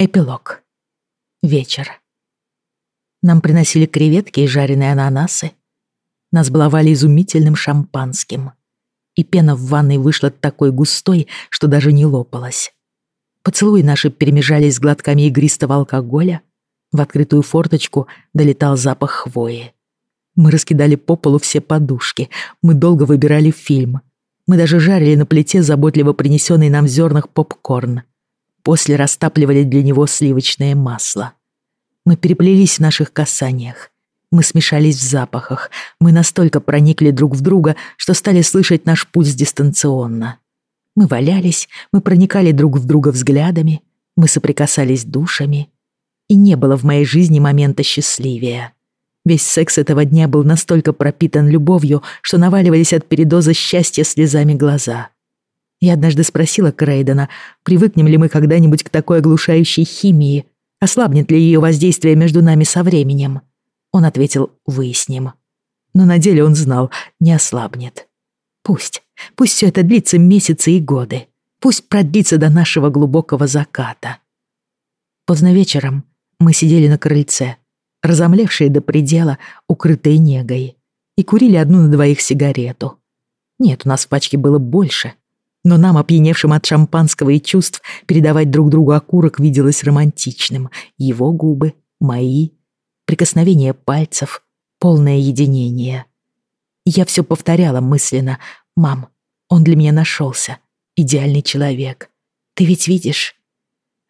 Эпилог. Вечер. Нам приносили креветки и жареные ананасы. Нас баловали изумительным шампанским. И пена в ванной вышла такой густой, что даже не лопалась. Поцелуи наши перемежались с глотками игристого алкоголя. В открытую форточку долетал запах хвои. Мы раскидали по полу все подушки. Мы долго выбирали фильм. Мы даже жарили на плите заботливо принесенный нам в зернах попкорн — после растапливали для него сливочное масло. Мы переплелись в наших касаниях. Мы смешались в запахах. Мы настолько проникли друг в друга, что стали слышать наш пульс дистанционно. Мы валялись, мы проникали друг в друга взглядами, мы соприкасались душами. И не было в моей жизни момента счастливее. Весь секс этого дня был настолько пропитан любовью, что наваливались от передоза счастья слезами глаза. Я однажды спросила Крейдена, привыкнем ли мы когда-нибудь к такой оглушающей химии, ослабнет ли ее воздействие между нами со временем. Он ответил «выясним». Но на деле он знал, не ослабнет. Пусть, пусть все это длится месяцы и годы. Пусть продлится до нашего глубокого заката. Поздно вечером мы сидели на крыльце, разомлевшие до предела, укрытые негой, и курили одну на двоих сигарету. Нет, у нас в пачке было больше — но нам, опьяневшим от шампанского и чувств, передавать друг другу окурок виделось романтичным. Его губы, мои, прикосновение пальцев, полное единение. Я все повторяла мысленно. «Мам, он для меня нашелся. Идеальный человек. Ты ведь видишь?»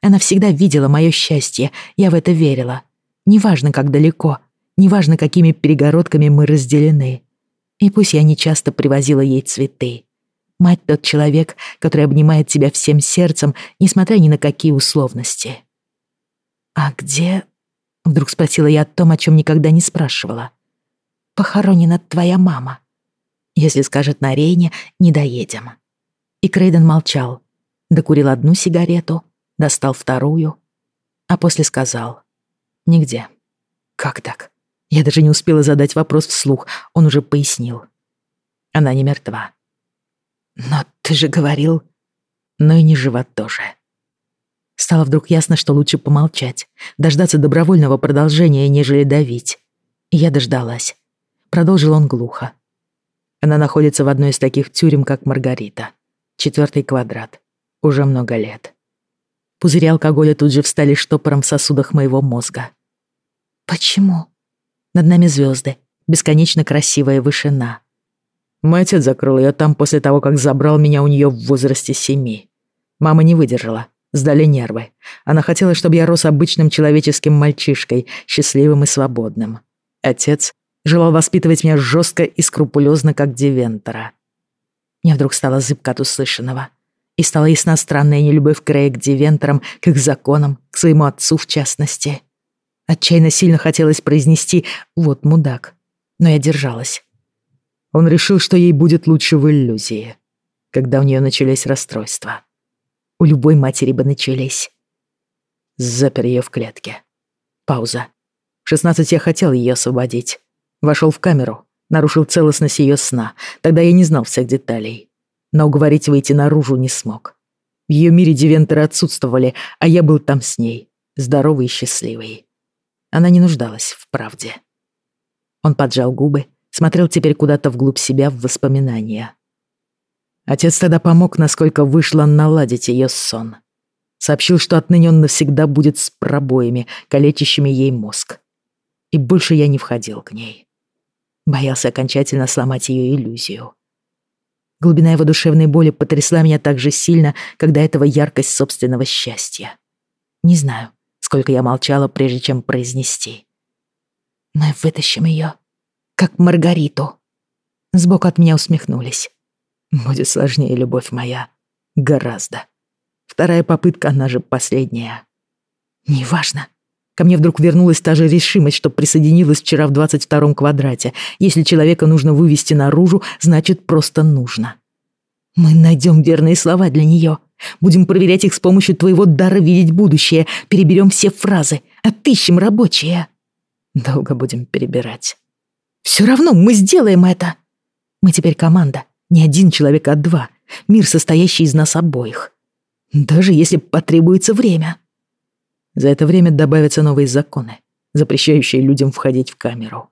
Она всегда видела мое счастье, я в это верила. Неважно, как далеко, неважно, какими перегородками мы разделены. И пусть я не часто привозила ей цветы. Мать тот человек, который обнимает тебя всем сердцем, несмотря ни на какие условности. «А где...» — вдруг спросила я о том, о чем никогда не спрашивала. «Похоронена твоя мама. Если скажет на Рейне, не доедем». И Крейден молчал. Докурил одну сигарету, достал вторую, а после сказал. «Нигде». «Как так?» Я даже не успела задать вопрос вслух, он уже пояснил. Она не мертва. «Но ты же говорил...» «Но и не жива тоже». Стало вдруг ясно, что лучше помолчать, дождаться добровольного продолжения, нежели давить. Я дождалась. Продолжил он глухо. Она находится в одной из таких тюрем, как Маргарита. Четвертый квадрат. Уже много лет. Пузыри алкоголя тут же встали штопором в сосудах моего мозга. «Почему?» Над нами звезды, бесконечно красивая вышина. Мой отец закрыл ее там после того, как забрал меня у нее в возрасте семи. Мама не выдержала, сдали нервы. Она хотела, чтобы я рос обычным человеческим мальчишкой, счастливым и свободным. Отец желал воспитывать меня жестко и скрупулезно, как Девентора. Мне вдруг стало зыбко от услышанного. И стала ясна странная нелюбовь Крея к Девенторам, к их законам, к своему отцу в частности. Отчаянно сильно хотелось произнести «вот мудак». Но я держалась. Он решил, что ей будет лучше в иллюзии, когда у нее начались расстройства. У любой матери бы начались. Запер ее в клетке. Пауза. В 16 я хотел ее освободить. Вошел в камеру, нарушил целостность ее сна. Тогда я не знал всех деталей. Но уговорить выйти наружу не смог. В ее мире девентеры отсутствовали, а я был там с ней, здоровый и счастливый. Она не нуждалась в правде. Он поджал губы, смотрел теперь куда-то вглубь себя в воспоминания. Отец тогда помог, насколько вышло наладить ее сон. Сообщил, что отныне он навсегда будет с пробоями, калечащими ей мозг. И больше я не входил к ней. Боялся окончательно сломать ее иллюзию. Глубина его душевной боли потрясла меня так же сильно, когда этого яркость собственного счастья. Не знаю, сколько я молчала, прежде чем произнести. «Мы вытащим ее как Маргариту. Сбоку от меня усмехнулись. Будет сложнее, любовь моя. Гораздо. Вторая попытка, она же последняя. Неважно. Ко мне вдруг вернулась та же решимость, что присоединилась вчера в 22-м квадрате. Если человека нужно вывести наружу, значит, просто нужно. Мы найдем верные слова для нее. Будем проверять их с помощью твоего дара видеть будущее. Переберем все фразы. Отыщем рабочие. Долго будем перебирать. Все равно мы сделаем это. Мы теперь команда. Не один человек, а два. Мир, состоящий из нас обоих. Даже если потребуется время. За это время добавятся новые законы, запрещающие людям входить в камеру.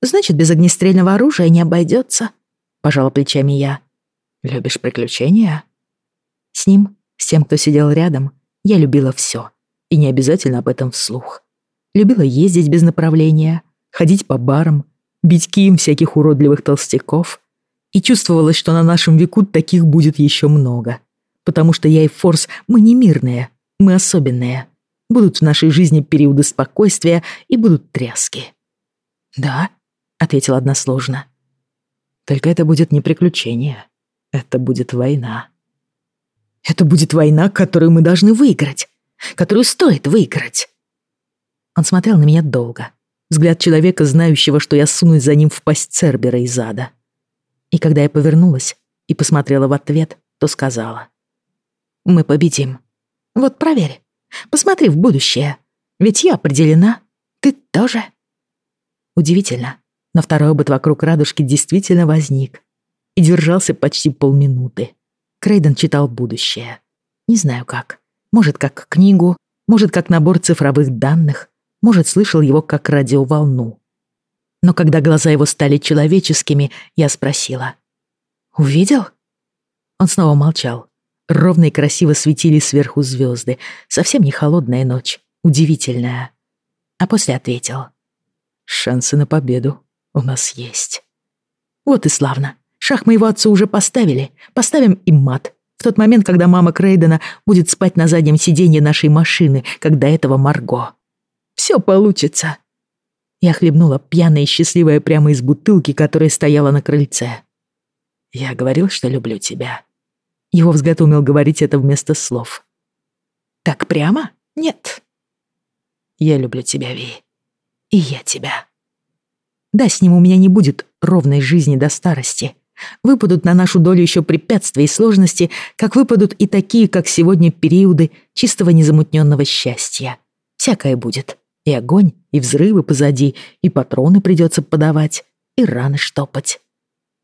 Значит, без огнестрельного оружия не обойдется, пожала плечами я. Любишь приключения? С ним, с тем, кто сидел рядом, я любила все, и не обязательно об этом вслух. Любила ездить без направления, ходить по барам, бить кием всяких уродливых толстяков. И чувствовалось, что на нашем веку таких будет еще много. Потому что я и Форс, мы не мирные, мы особенные. Будут в нашей жизни периоды спокойствия и будут тряски. «Да», — ответил односложно. «Только это будет не приключение. Это будет война». «Это будет война, которую мы должны выиграть, которую стоит выиграть». Он смотрел на меня долго. Взгляд человека, знающего, что я сунусь за ним в пасть Цербера из ада. И когда я повернулась и посмотрела в ответ, то сказала. «Мы победим. Вот проверь. Посмотри в будущее. Ведь я определена. Ты тоже. Удивительно, но второй обод вокруг радужки действительно возник и держался почти полминуты. Крейден читал будущее. Не знаю как. Может, как книгу, может, как набор цифровых данных, может, слышал его как радиоволну. Но когда глаза его стали человеческими, я спросила. «Увидел?» Он снова молчал, Ровно и красиво светили сверху звезды. Совсем не холодная ночь, удивительная. А после ответил. «Шансы на победу у нас есть». «Вот и славно. Шах моего отцу уже поставили. Поставим и мат. В тот момент, когда мама Крейдена будет спать на заднем сиденье нашей машины, как до этого Марго. Все получится». Я хлебнула пьяная и счастливая прямо из бутылки, которая стояла на крыльце. «Я говорил, что люблю тебя», его взгляд умел говорить это вместо слов. «Так прямо? Нет». «Я люблю тебя, Ви. И я тебя». Да, с ним у меня не будет ровной жизни до старости. Выпадут на нашу долю еще препятствия и сложности, как выпадут и такие, как сегодня, периоды чистого незамутненного счастья. Всякое будет. И огонь, и взрывы позади, и патроны придется подавать, и раны штопать.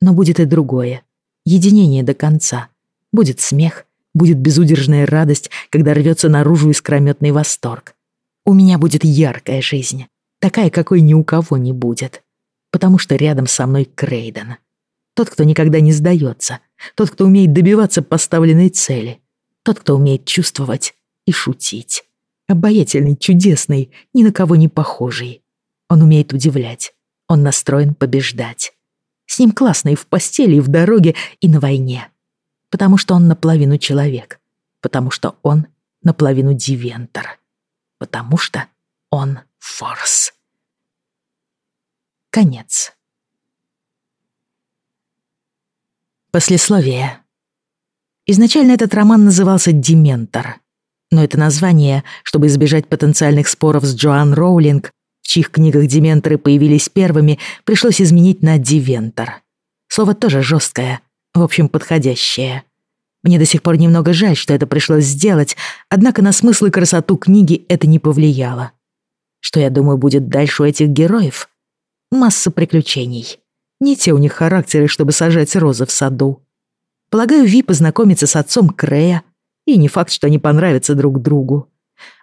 Но будет и другое. Единение до конца — Будет смех, будет безудержная радость, когда рвется наружу искрометный восторг. У меня будет яркая жизнь, такая, какой ни у кого не будет. Потому что рядом со мной Крейден. Тот, кто никогда не сдается, тот, кто умеет добиваться поставленной цели, тот, кто умеет чувствовать и шутить. Обаятельный, чудесный, ни на кого не похожий. Он умеет удивлять, он настроен побеждать. С ним классно и в постели, и в дороге, и на войне потому что он наполовину человек, потому что он наполовину дивентор, потому что он форс. Конец. Послесловие. Изначально этот роман назывался «Дементор», но это название, чтобы избежать потенциальных споров с Джоан Роулинг, в чьих книгах дементоры появились первыми, пришлось изменить на «дивентор». Слово тоже жесткое, в общем, подходящее. Мне до сих пор немного жаль, что это пришлось сделать, однако на смысл и красоту книги это не повлияло. Что, я думаю, будет дальше у этих героев? Масса приключений. Не те у них характеры, чтобы сажать розы в саду. Полагаю, Ви познакомится с отцом Крея, и не факт, что они понравятся друг другу.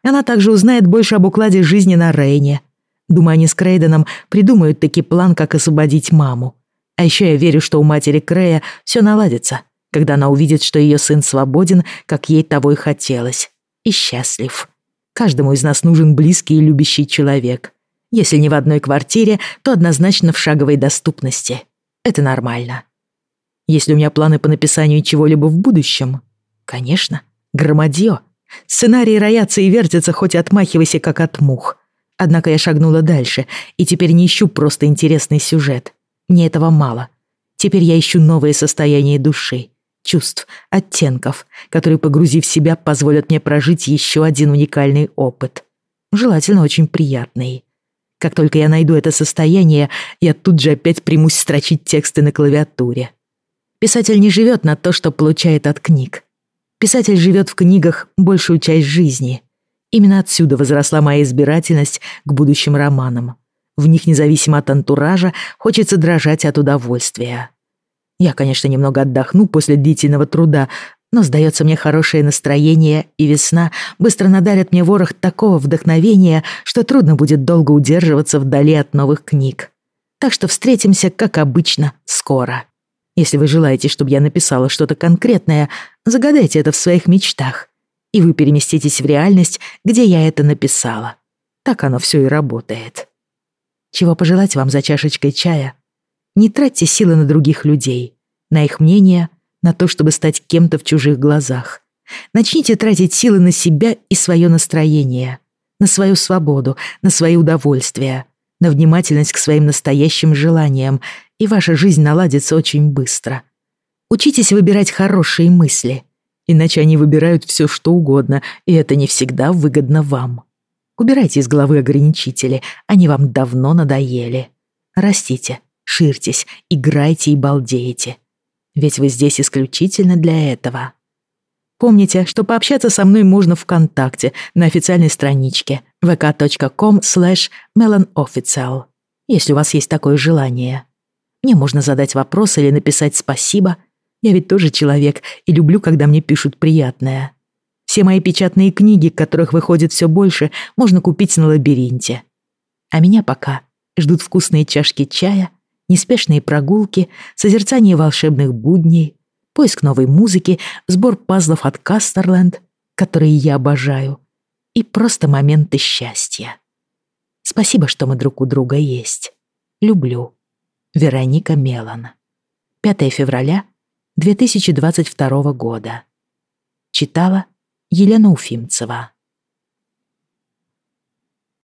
Она также узнает больше об укладе жизни на Рейне. Думаю, они с Крейденом придумают таки план, как освободить маму. А еще я верю, что у матери Крея все наладится, когда она увидит, что ее сын свободен, как ей того и хотелось, и счастлив. Каждому из нас нужен близкий и любящий человек. Если не в одной квартире, то однозначно в шаговой доступности. Это нормально. Если у меня планы по написанию чего-либо в будущем? Конечно, громадье. Сценарии роятся и вертятся, хоть отмахивайся, как от мух. Однако я шагнула дальше, и теперь не ищу просто интересный сюжет. Мне этого мало. Теперь я ищу новое состояние души, чувств, оттенков, которые, погрузив себя, позволят мне прожить еще один уникальный опыт. Желательно очень приятный. Как только я найду это состояние, я тут же опять примусь строчить тексты на клавиатуре. Писатель не живет на то, что получает от книг. Писатель живет в книгах большую часть жизни. Именно отсюда возросла моя избирательность к будущим романам. В них, независимо от антуража, хочется дрожать от удовольствия. Я, конечно, немного отдохну после длительного труда, но, сдается мне, хорошее настроение и весна быстро надарят мне ворох такого вдохновения, что трудно будет долго удерживаться вдали от новых книг. Так что встретимся, как обычно, скоро. Если вы желаете, чтобы я написала что-то конкретное, загадайте это в своих мечтах, и вы переместитесь в реальность, где я это написала. Так оно все и работает. Чего пожелать вам за чашечкой чая? Не тратьте силы на других людей, на их мнение, на то, чтобы стать кем-то в чужих глазах. Начните тратить силы на себя и свое настроение, на свою свободу, на свои удовольствия, на внимательность к своим настоящим желаниям, и ваша жизнь наладится очень быстро. Учитесь выбирать хорошие мысли, иначе они выбирают все, что угодно, и это не всегда выгодно вам. Убирайте из головы ограничители, они вам давно надоели. Растите, ширьтесь, играйте и балдеете. Ведь вы здесь исключительно для этого. Помните, что пообщаться со мной можно ВКонтакте на официальной страничке vk.com slash melonofficial, если у вас есть такое желание. Мне можно задать вопрос или написать спасибо. Я ведь тоже человек и люблю, когда мне пишут приятное. Все мои печатные книги, которых выходит все больше, можно купить на лабиринте. А меня пока ждут вкусные чашки чая, неспешные прогулки, созерцание волшебных будней, поиск новой музыки, сбор пазлов от Кастерленд, которые я обожаю, и просто моменты счастья. Спасибо, что мы друг у друга есть. Люблю. Вероника Мелан. 5 февраля 2022 года. Читала Елена Уфимцева.